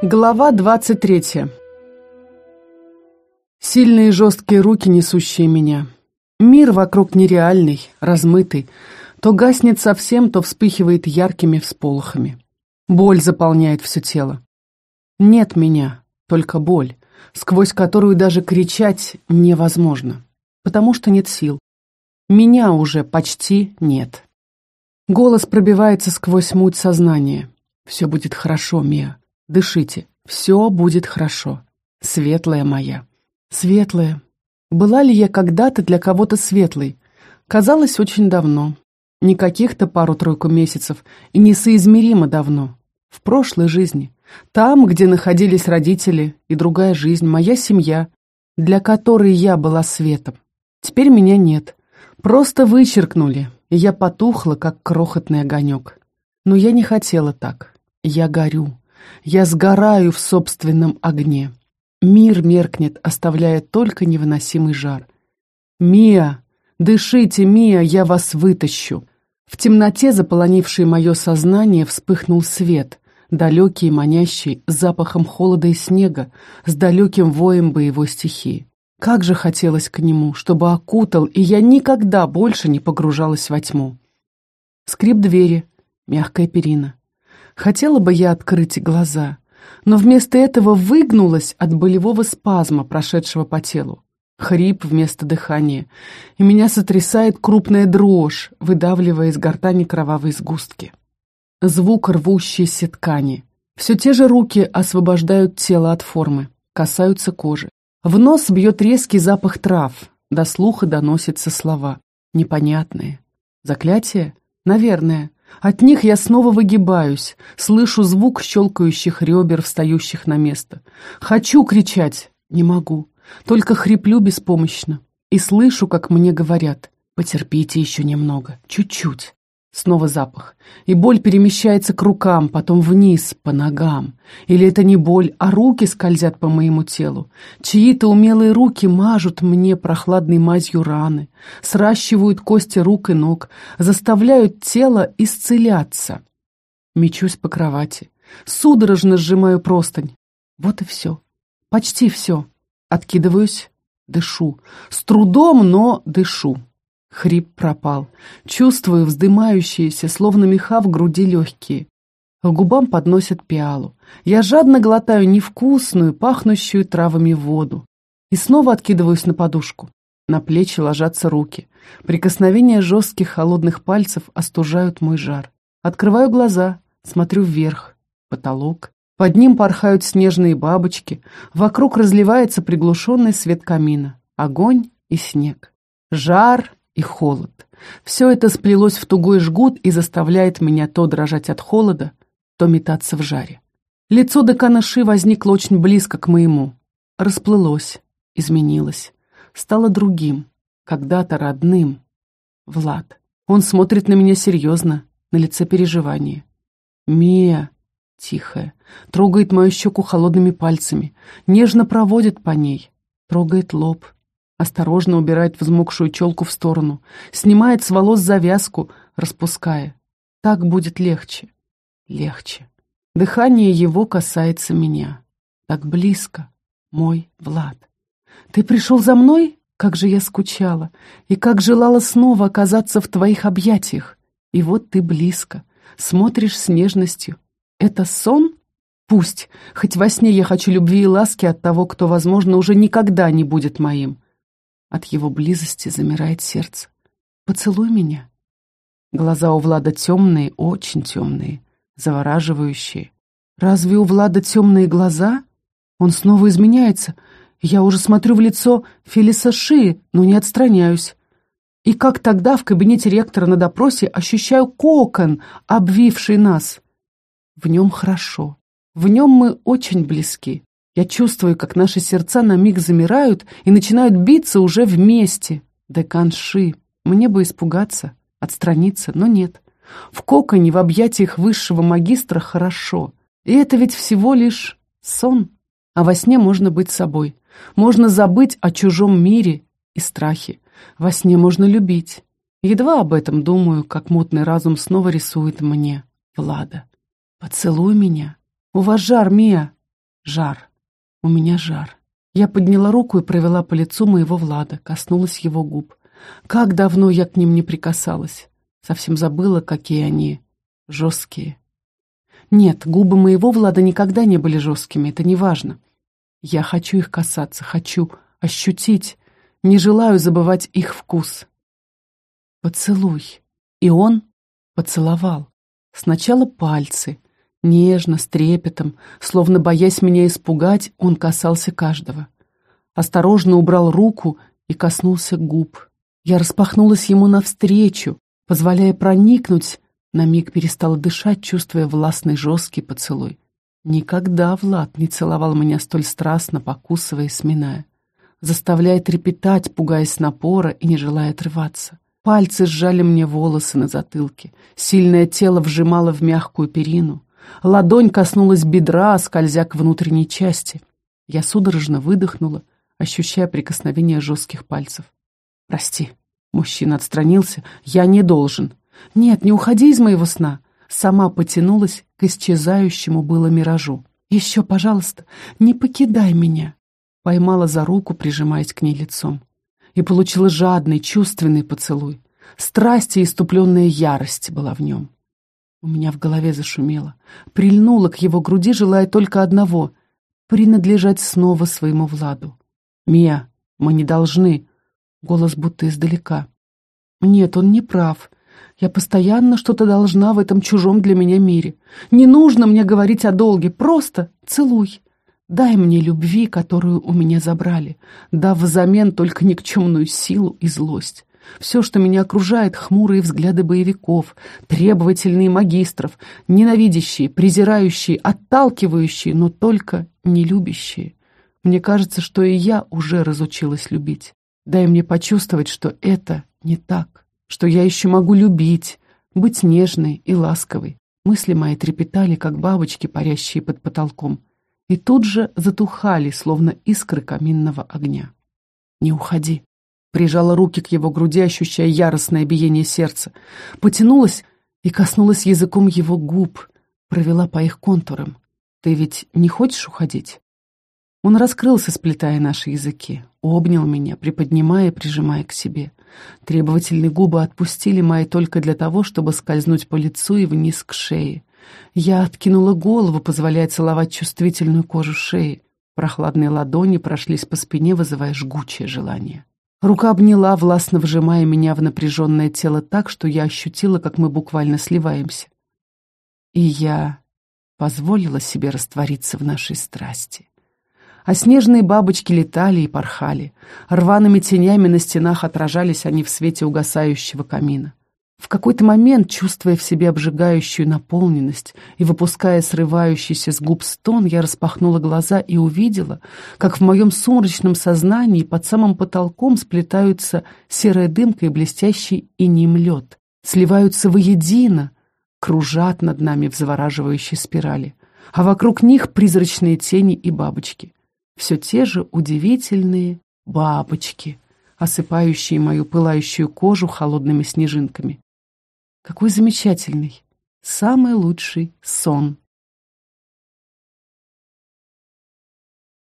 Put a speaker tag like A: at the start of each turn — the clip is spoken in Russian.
A: Глава 23 Сильные жесткие руки, несущие меня. Мир вокруг нереальный, размытый. То гаснет совсем, то вспыхивает яркими всполохами. Боль заполняет все тело. Нет меня, только боль, сквозь которую даже кричать невозможно, потому что нет сил. Меня уже почти нет. Голос пробивается сквозь муть сознания. «Все будет хорошо, Мия. Дышите. Все будет хорошо. Светлая моя. Светлая. Была ли я когда-то для кого-то светлой? Казалось, очень давно. Не каких-то пару-тройку месяцев, и несоизмеримо давно. В прошлой жизни. Там, где находились родители и другая жизнь, моя семья, для которой я была светом. Теперь меня нет. Просто вычеркнули, и я потухла, как крохотный огонек. Но я не хотела так. Я горю. Я сгораю в собственном огне. Мир меркнет, оставляя только невыносимый жар. «Мия! Дышите, Мия, я вас вытащу!» В темноте, заполонившей мое сознание, вспыхнул свет, далекий и манящий, с запахом холода и снега, с далеким воем боевой стихии. Как же хотелось к нему, чтобы окутал, и я никогда больше не погружалась во тьму. Скрип двери, мягкая перина. Хотела бы я открыть глаза, но вместо этого выгнулась от болевого спазма, прошедшего по телу. Хрип вместо дыхания, и меня сотрясает крупная дрожь, выдавливая из гортани кровавые сгустки. Звук рвущейся ткани. Все те же руки освобождают тело от формы, касаются кожи. В нос бьет резкий запах трав, до слуха доносятся слова. Непонятные. Заклятие? Наверное. От них я снова выгибаюсь, слышу звук щелкающих ребер, встающих на место. Хочу кричать, не могу, только хриплю беспомощно. И слышу, как мне говорят, потерпите еще немного, чуть-чуть. Снова запах. И боль перемещается к рукам, потом вниз, по ногам. Или это не боль, а руки скользят по моему телу. Чьи-то умелые руки мажут мне прохладной мазью раны, сращивают кости рук и ног, заставляют тело исцеляться. Мечусь по кровати. Судорожно сжимаю простынь. Вот и все. Почти все. Откидываюсь, дышу. С трудом, но дышу. Хрип пропал. Чувствую вздымающиеся, словно меха в груди легкие. К губам подносят пиалу. Я жадно глотаю невкусную, пахнущую травами воду. И снова откидываюсь на подушку. На плечи ложатся руки. Прикосновения жестких холодных пальцев остужают мой жар. Открываю глаза, смотрю вверх. Потолок. Под ним порхают снежные бабочки. Вокруг разливается приглушенный свет камина. Огонь и снег. Жар и холод. Все это сплелось в тугой жгут и заставляет меня то дрожать от холода, то метаться в жаре. Лицо Деканаши возникло очень близко к моему. Расплылось, изменилось, стало другим, когда-то родным. Влад. Он смотрит на меня серьезно, на лице переживания. «Мия!» Тихая, трогает мою щеку холодными пальцами, нежно проводит по ней, трогает лоб, Осторожно убирает взмокшую челку в сторону, снимает с волос завязку, распуская. Так будет легче. Легче. Дыхание его касается меня. Так близко. Мой Влад. Ты пришел за мной? Как же я скучала. И как желала снова оказаться в твоих объятиях. И вот ты близко. Смотришь с нежностью. Это сон? Пусть. Хоть во сне я хочу любви и ласки от того, кто, возможно, уже никогда не будет моим. От его близости замирает сердце. «Поцелуй меня». Глаза у Влада темные, очень темные, завораживающие. Разве у Влада темные глаза? Он снова изменяется. Я уже смотрю в лицо Фелиса Ши, но не отстраняюсь. И как тогда в кабинете ректора на допросе ощущаю кокон, обвивший нас. В нем хорошо. В нем мы очень близки. Я чувствую, как наши сердца на миг замирают и начинают биться уже вместе. Деканши. Мне бы испугаться, отстраниться, но нет. В коконе, в объятиях высшего магистра хорошо. И это ведь всего лишь сон. А во сне можно быть собой. Можно забыть о чужом мире и страхе. Во сне можно любить. Едва об этом думаю, как мутный разум снова рисует мне Влада. «Поцелуй меня. У вас жар, Мия. Жар. У меня жар. Я подняла руку и провела по лицу моего Влада, коснулась его губ. Как давно я к ним не прикасалась. Совсем забыла, какие они жесткие. Нет, губы моего Влада никогда не были жесткими, это не важно. Я хочу их касаться, хочу ощутить, не желаю забывать их вкус. Поцелуй. И он поцеловал. Сначала пальцы, нежно, с трепетом, словно боясь меня испугать, он касался каждого. Осторожно убрал руку и коснулся губ. Я распахнулась ему навстречу, позволяя проникнуть, на миг перестала дышать, чувствуя властный жесткий поцелуй. Никогда Влад не целовал меня столь страстно, покусывая и сминая. Заставляя трепетать, пугаясь напора и не желая отрываться. Пальцы сжали мне волосы на затылке. Сильное тело вжимало в мягкую перину. Ладонь коснулась бедра, скользя к внутренней части. Я судорожно выдохнула, ощущая прикосновение жестких пальцев. «Прости». Мужчина отстранился. «Я не должен». «Нет, не уходи из моего сна». Сама потянулась к исчезающему было миражу. «Еще, пожалуйста, не покидай меня». Поймала за руку, прижимаясь к ней лицом и получила жадный, чувственный поцелуй. Страсть и иступленная ярость была в нем. У меня в голове зашумело. Прильнула к его груди, желая только одного — принадлежать снова своему Владу. «Мия, мы не должны...» Голос будто издалека. «Нет, он не прав. Я постоянно что-то должна в этом чужом для меня мире. Не нужно мне говорить о долге, просто целуй. Дай мне любви, которую у меня забрали, дав взамен только никчемную силу и злость. Все, что меня окружает, хмурые взгляды боевиков, требовательные магистров, ненавидящие, презирающие, отталкивающие, но только не любящие. Мне кажется, что и я уже разучилась любить. Дай мне почувствовать, что это не так, что я еще могу любить, быть нежной и ласковой. Мысли мои трепетали, как бабочки, парящие под потолком и тут же затухали, словно искры каминного огня. «Не уходи!» Прижала руки к его груди, ощущая яростное биение сердца. Потянулась и коснулась языком его губ, провела по их контурам. «Ты ведь не хочешь уходить?» Он раскрылся, сплетая наши языки, обнял меня, приподнимая и прижимая к себе. Требовательные губы отпустили мои только для того, чтобы скользнуть по лицу и вниз к шее. Я откинула голову, позволяя целовать чувствительную кожу шеи. Прохладные ладони прошлись по спине, вызывая жгучее желание. Рука обняла, властно вжимая меня в напряженное тело так, что я ощутила, как мы буквально сливаемся. И я позволила себе раствориться в нашей страсти. А снежные бабочки летали и порхали. Рваными тенями на стенах отражались они в свете угасающего камина. В какой-то момент, чувствуя в себе обжигающую наполненность и выпуская срывающийся с губ стон, я распахнула глаза и увидела, как в моем сумрачном сознании под самым потолком сплетаются серая дымка и блестящий инеем лед, сливаются воедино, кружат над нами в завораживающей спирали, а вокруг них призрачные тени и бабочки. Все те же удивительные бабочки, осыпающие мою пылающую кожу холодными снежинками. Какой замечательный, самый лучший сон